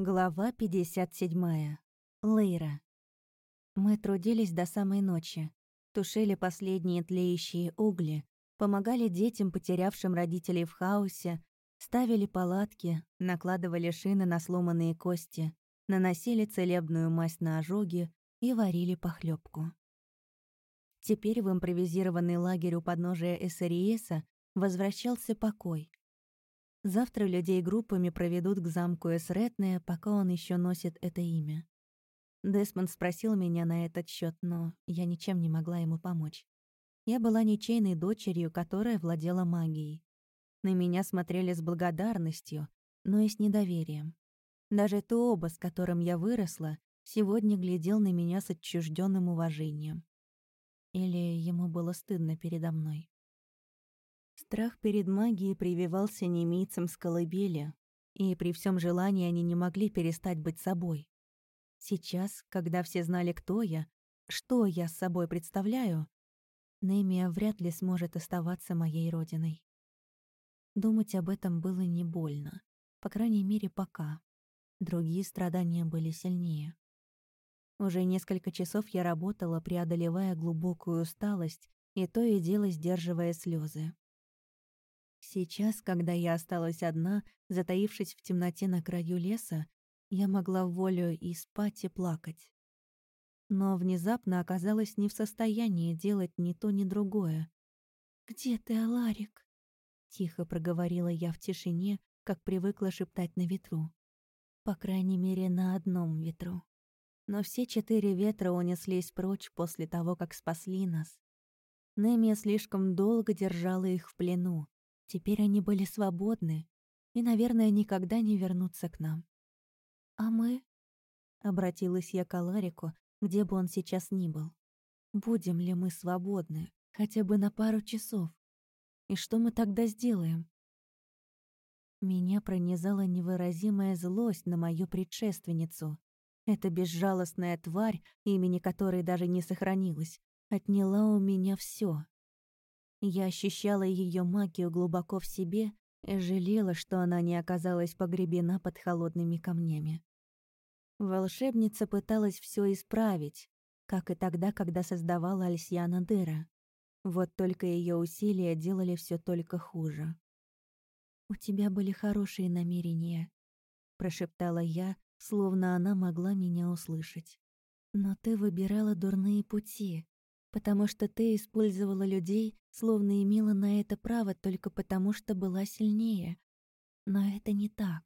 Глава 57. Лейра. Мы трудились до самой ночи, тушили последние тлеющие угли, помогали детям, потерявшим родителей в хаосе, ставили палатки, накладывали шины на сломанные кости, наносили целебную мазь на ожоги и варили похлебку. Теперь в импровизированный лагерь у подножия Эссериеса возвращался покой. Завтра людей группами проведут к замку Эсретне, пока он еще носит это имя. Десмонд спросил меня на этот счет, но я ничем не могла ему помочь. Я была ничейной дочерью, которая владела магией. На меня смотрели с благодарностью, но и с недоверием. Даже Туоба, с которым я выросла, сегодня глядел на меня с отчужденным уважением. Или ему было стыдно передо мной. Страх перед магией прививался немийцам с колыбели, и при всем желании они не могли перестать быть собой. Сейчас, когда все знали, кто я, что я с собой представляю, Немия вряд ли сможет оставаться моей родиной. Думать об этом было не больно, по крайней мере, пока. Другие страдания были сильнее. Уже несколько часов я работала, преодолевая глубокую усталость и то и дело сдерживая слезы. Сейчас, когда я осталась одна, затаившись в темноте на краю леса, я могла волю и спать, и плакать. Но внезапно оказалась не в состоянии делать ни то, ни другое. «Где ты, Аларик?» — тихо проговорила я в тишине, как привыкла шептать на ветру. По крайней мере, на одном ветру. Но все четыре ветра унеслись прочь после того, как спасли нас. Немия слишком долго держала их в плену, Теперь они были свободны и, наверное, никогда не вернутся к нам. «А мы?» — обратилась я к Аларику, где бы он сейчас ни был. «Будем ли мы свободны, хотя бы на пару часов? И что мы тогда сделаем?» Меня пронизала невыразимая злость на мою предшественницу. Эта безжалостная тварь, имени которой даже не сохранилось, отняла у меня все. Я ощущала ее магию глубоко в себе и жалела, что она не оказалась погребена под холодными камнями. Волшебница пыталась все исправить, как и тогда, когда создавала Альсьяна Дыра. Вот только ее усилия делали все только хуже. «У тебя были хорошие намерения», — прошептала я, словно она могла меня услышать. «Но ты выбирала дурные пути, потому что ты использовала людей, словно имела на это право только потому, что была сильнее. Но это не так.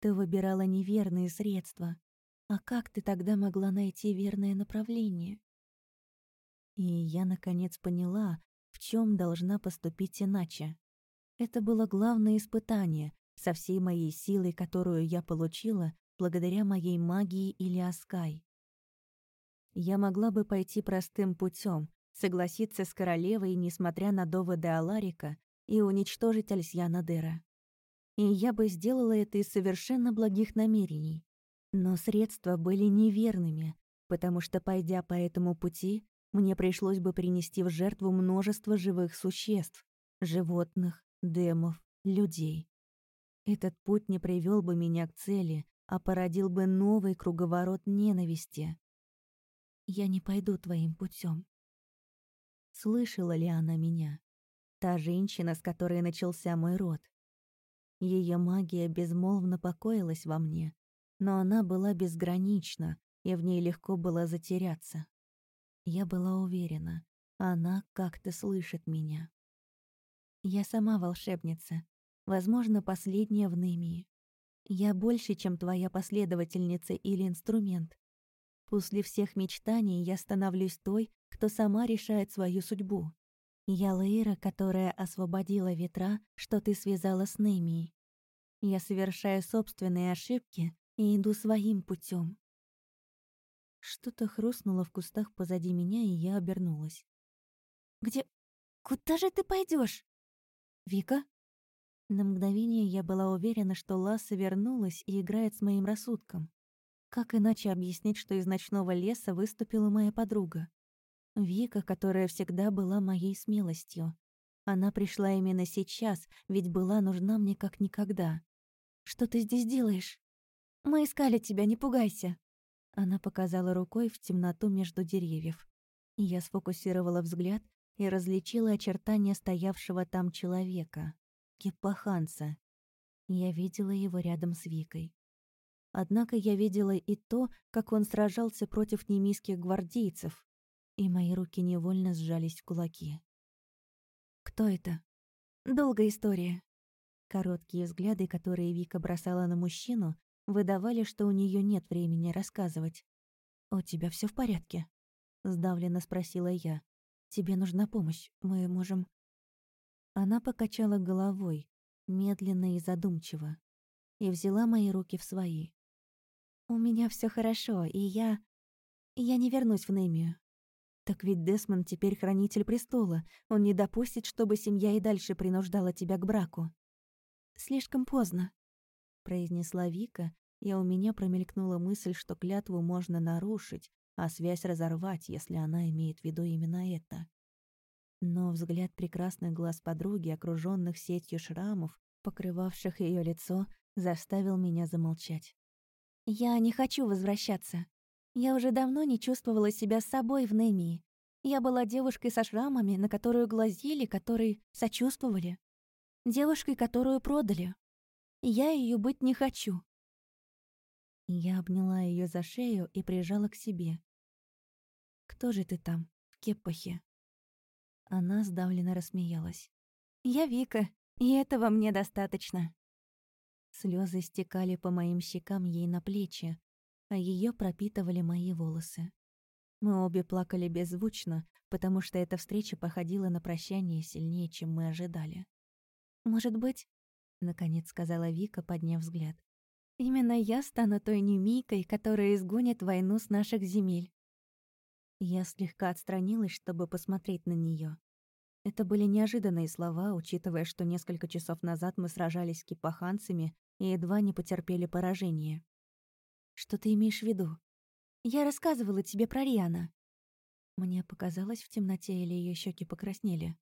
Ты выбирала неверные средства. А как ты тогда могла найти верное направление? И я, наконец, поняла, в чем должна поступить иначе. Это было главное испытание со всей моей силой, которую я получила благодаря моей магии или Аскай. Я могла бы пойти простым путем, согласиться с королевой, несмотря на доводы Аларика, и уничтожить Альсьяна Дера. И я бы сделала это из совершенно благих намерений. Но средства были неверными, потому что, пойдя по этому пути, мне пришлось бы принести в жертву множество живых существ, животных, демов, людей. Этот путь не привел бы меня к цели, а породил бы новый круговорот ненависти, я не пойду твоим путем. Слышала ли она меня? Та женщина, с которой начался мой род. Ее магия безмолвно покоилась во мне, но она была безгранична, и в ней легко было затеряться. Я была уверена, она как-то слышит меня. Я сама волшебница, возможно, последняя в Немии. Я больше, чем твоя последовательница или инструмент. После всех мечтаний я становлюсь той, кто сама решает свою судьбу. Я Лейра, которая освободила ветра, что ты связала с Немией. Я совершаю собственные ошибки и иду своим путем. Что-то хрустнуло в кустах позади меня, и я обернулась. «Где... Куда же ты пойдешь? «Вика?» На мгновение я была уверена, что Ласса вернулась и играет с моим рассудком. Как иначе объяснить, что из ночного леса выступила моя подруга? Вика, которая всегда была моей смелостью. Она пришла именно сейчас, ведь была нужна мне как никогда. «Что ты здесь делаешь?» Мы искали тебя, не пугайся». Она показала рукой в темноту между деревьев. Я сфокусировала взгляд и различила очертания стоявшего там человека. Киппаханца. Я видела его рядом с Викой. Однако я видела и то, как он сражался против немийских гвардейцев, и мои руки невольно сжались в кулаки. «Кто это?» «Долгая история». Короткие взгляды, которые Вика бросала на мужчину, выдавали, что у нее нет времени рассказывать. «У тебя все в порядке?» — сдавленно спросила я. «Тебе нужна помощь. Мы можем...» Она покачала головой, медленно и задумчиво, и взяла мои руки в свои. «У меня все хорошо, и я... Я не вернусь в Немию. Так ведь Десмонд теперь хранитель престола. Он не допустит, чтобы семья и дальше принуждала тебя к браку. Слишком поздно, произнесла Вика, и у меня промелькнула мысль, что клятву можно нарушить, а связь разорвать, если она имеет в виду именно это. Но взгляд прекрасных глаз подруги, окружённых сетью шрамов, покрывавших её лицо, заставил меня замолчать. «Я не хочу возвращаться. Я уже давно не чувствовала себя собой в Немии. Я была девушкой со шрамами, на которую глазели, которые сочувствовали. Девушкой, которую продали. Я ее быть не хочу. Я обняла ее за шею и прижала к себе. «Кто же ты там, в кеппахе?» Она сдавленно рассмеялась. «Я Вика, и этого мне достаточно». Слезы стекали по моим щекам ей на плечи, а ее пропитывали мои волосы. Мы обе плакали беззвучно, потому что эта встреча походила на прощание сильнее, чем мы ожидали. «Может быть», — наконец сказала Вика, подняв взгляд, «именно я стану той немийкой, которая изгонит войну с наших земель». Я слегка отстранилась, чтобы посмотреть на нее. Это были неожиданные слова, учитывая, что несколько часов назад мы сражались с кипаханцами и едва не потерпели поражение. Что ты имеешь в виду? Я рассказывала тебе про Риана. Мне показалось в темноте или ее щеки покраснели.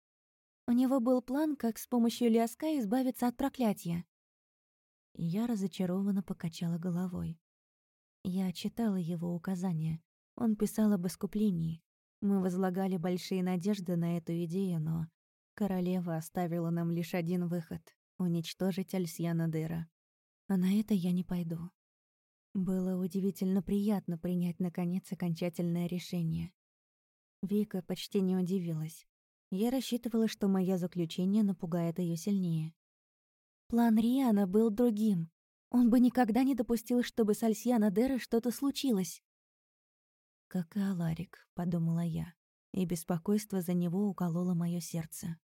У него был план, как с помощью Лиаска избавиться от проклятия. Я разочарованно покачала головой. Я читала его указания. Он писал об искуплении. Мы возлагали большие надежды на эту идею, но королева оставила нам лишь один выход — уничтожить Альсьяна Дыра. А на это я не пойду. Было удивительно приятно принять, наконец, окончательное решение. Вика почти не удивилась. Я рассчитывала, что мое заключение напугает ее сильнее. План Риана был другим. Он бы никогда не допустил, чтобы с Альсьяна Дера что-то случилось. «Как и Аларик», — подумала я, и беспокойство за него укололо мое сердце.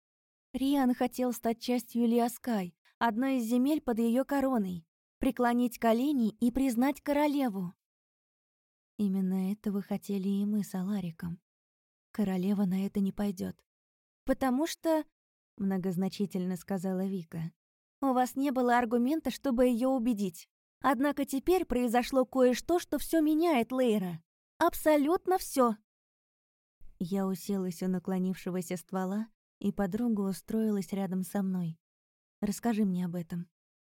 Риан хотел стать частью Лиаскай, одной из земель под ее короной преклонить колени и признать королеву. Именно этого хотели и мы с Алариком. Королева на это не пойдет. «Потому что...» — многозначительно сказала Вика. «У вас не было аргумента, чтобы ее убедить. Однако теперь произошло кое-что, что все меняет Лейра. Абсолютно все. Я уселась у наклонившегося ствола, и подруга устроилась рядом со мной. «Расскажи мне об этом»,